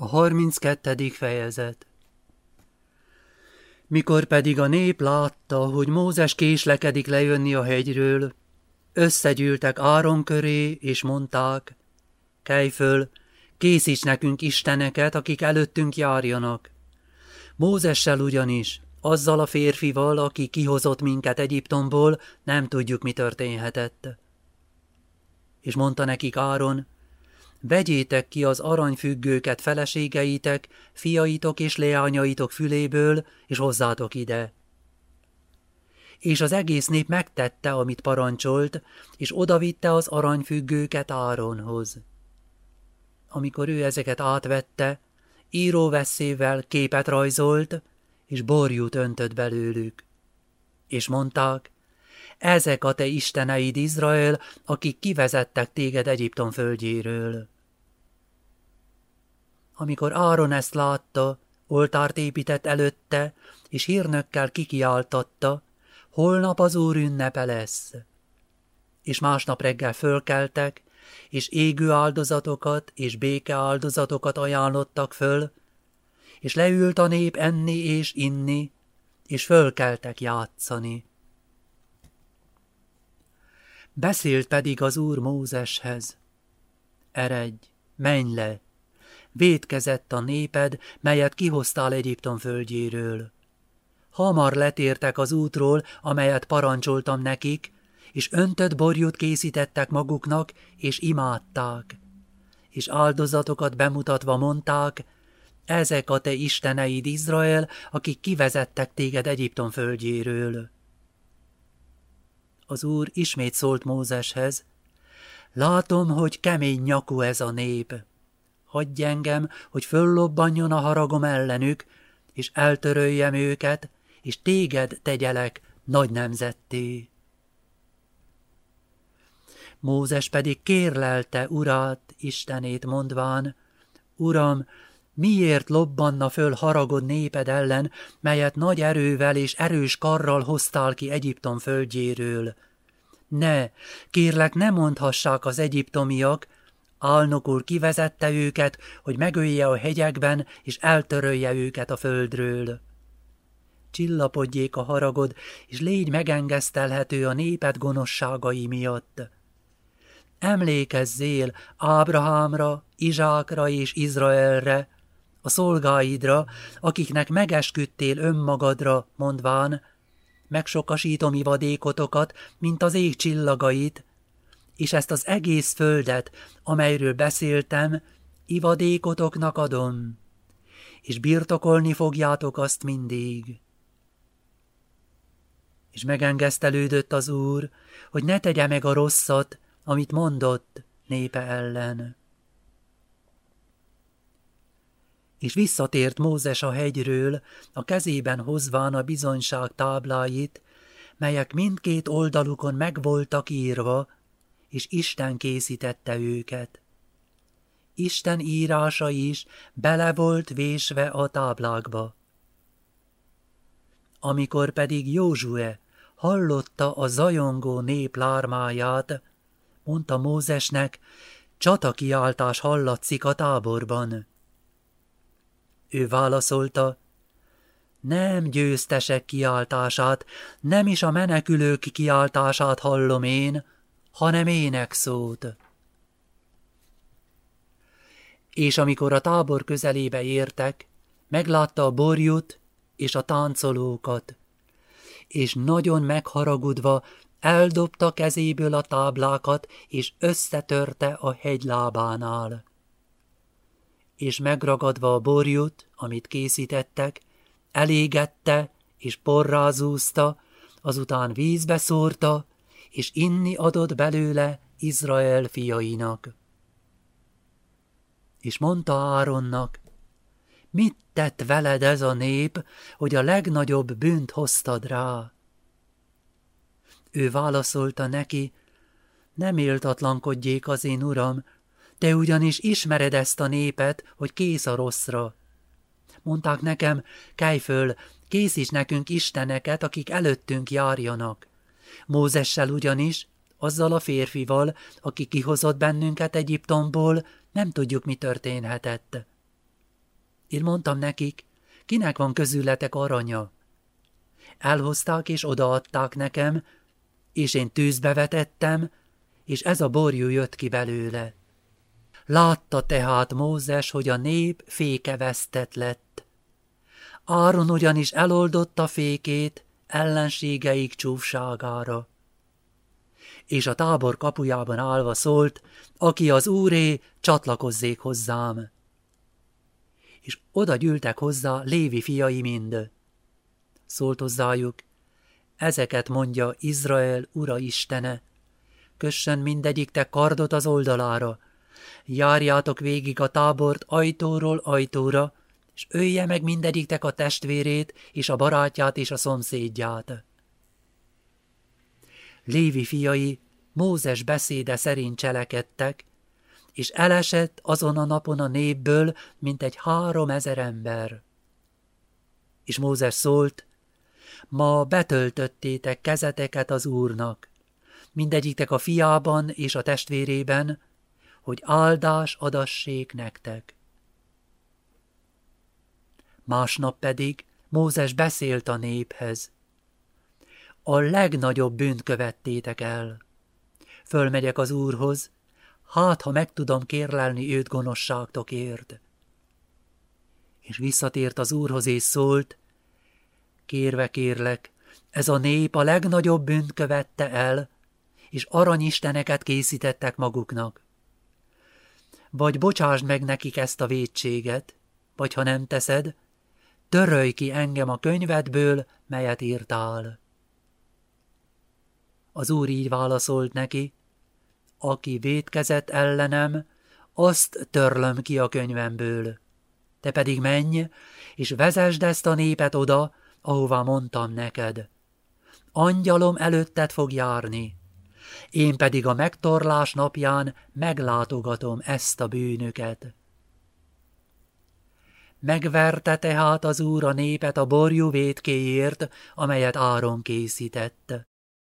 A 32. fejezet Mikor pedig a nép látta, hogy Mózes késlekedik lejönni a hegyről, összegyűltek Áron köré, és mondták, kelj föl, készíts nekünk isteneket, akik előttünk járjanak. Mózessel ugyanis, azzal a férfival, aki kihozott minket Egyiptomból, nem tudjuk, mi történhetett. És mondta nekik Áron, Vegyétek ki az aranyfüggőket feleségeitek, fiaitok és leányaitok füléből, és hozzátok ide. És az egész nép megtette, amit parancsolt, és odavitte az aranyfüggőket Áronhoz. Amikor ő ezeket átvette, íróveszével képet rajzolt, és borjút öntött belőlük. És mondták, ezek a te isteneid, Izrael, akik kivezettek téged Egyiptom földjéről. Amikor Áron ezt látta, oltárt épített előtte, és hírnökkel kikiáltatta, holnap az Úr ünnepe lesz. És másnap reggel fölkeltek, és égő áldozatokat és béke áldozatokat ajánlottak föl, és leült a nép enni és inni, és fölkeltek játszani. Beszélt pedig az Úr Mózeshez. Eredj, menj le! Védkezett a néped, melyet kihoztál Egyiptom földjéről. Hamar letértek az útról, amelyet parancsoltam nekik, és öntött borjút készítettek maguknak, és imádták. És áldozatokat bemutatva mondták, ezek a te isteneid Izrael, akik kivezettek téged Egyiptom földjéről. Az Úr ismét szólt Mózeshez, látom, hogy kemény nyakú ez a nép. Hagyj engem, hogy föllobbanjon a haragom ellenük, és eltöröljem őket, és téged tegyelek nagy nemzetté. Mózes pedig kérlelte urát, Istenét mondván, Uram, miért lobbanna föl haragod néped ellen, melyet nagy erővel és erős karral hoztál ki Egyiptom földjéről? Ne, kérlek, ne mondhassák az egyiptomiak, Álnok úr kivezette őket, hogy megölje a hegyekben, és eltörölje őket a földről. Csillapodjék a haragod, és légy megengesztelhető a néped gonoszságai miatt. Emlékezzél Ábrahámra, Izsákra és Izraelre, a szolgáidra, akiknek megesküdtél önmagadra, mondván, megsokasítom ivadékotokat, mint az ég csillagait, és ezt az egész földet, amelyről beszéltem, ivadékotoknak adom, és birtokolni fogjátok azt mindig. És megengesztelődött az Úr, hogy ne tegye meg a rosszat, amit mondott népe ellen. És visszatért Mózes a hegyről, a kezében hozván a bizonyság tábláit, melyek mindkét oldalukon megvoltak írva, és Isten készítette őket. Isten írása is bele volt vésve a táblákba. Amikor pedig Józsue hallotta a zajongó nép lármáját, mondta Mózesnek, csatakiáltás hallatszik a táborban. Ő válaszolta, nem győztesek kiáltását, nem is a menekülők kiáltását hallom én, hanem énekszót. És amikor a tábor közelébe értek, meglátta a borjut és a táncolókat, és nagyon megharagudva eldobta kezéből a táblákat, és összetörte a hegylábánál. És megragadva a borjut, amit készítettek, elégette és porrázúzta, azután vízbe szórta, és inni adott belőle Izrael fiainak. És mondta Áronnak, mit tett veled ez a nép, hogy a legnagyobb bűnt hoztad rá? Ő válaszolta neki, nem éltatlankodjék az én uram, te ugyanis ismered ezt a népet, hogy kész a rosszra. Mondták nekem, kelj föl, készíts nekünk isteneket, akik előttünk járjanak. Mózessel ugyanis, azzal a férfival, aki kihozott bennünket Egyiptomból, nem tudjuk, mi történhetett. Én mondtam nekik, kinek van közületek aranya. Elhozták és odaadták nekem, és én tűzbe vetettem, és ez a borjú jött ki belőle. Látta tehát Mózes, hogy a nép féke vesztett lett. Áron ugyanis eloldotta fékét ellenségeik csúfságára. És a tábor kapujában állva szólt, aki az úré, csatlakozzék hozzám. És oda gyűltek hozzá Lévi fiai mind. Szólt hozzájuk, ezeket mondja Izrael ura istene, kössen mindegyiktek kardot az oldalára, járjátok végig a tábort ajtóról ajtóra, és ölje meg mindegyiktek a testvérét, és a barátját, és a szomszédját. Lévi fiai Mózes beszéde szerint cselekedtek, és elesett azon a napon a népből, mint egy három ezer ember. És Mózes szólt, ma betöltöttétek kezeteket az Úrnak, mindegyiktek a fiában és a testvérében, hogy áldás adassék nektek. Másnap pedig Mózes beszélt a néphez. A legnagyobb bűnt követtétek el. Fölmegyek az Úrhoz, hát ha meg tudom kérlelni őt gonoszságtokért. És visszatért az Úrhoz és szólt, kérve kérlek, ez a nép a legnagyobb bűnt követte el, és aranyisteneket készítettek maguknak. Vagy bocsásd meg nekik ezt a védséget, vagy ha nem teszed, törölj ki engem a könyvedből, melyet írtál. Az úr így válaszolt neki, aki védkezett ellenem, azt törlöm ki a könyvemből. Te pedig menj, és vezesd ezt a népet oda, ahová mondtam neked. Angyalom előtted fog járni, én pedig a megtorlás napján meglátogatom ezt a bűnöket. Megverte tehát az úr a népet a borjú vétkéért, amelyet Áron készített.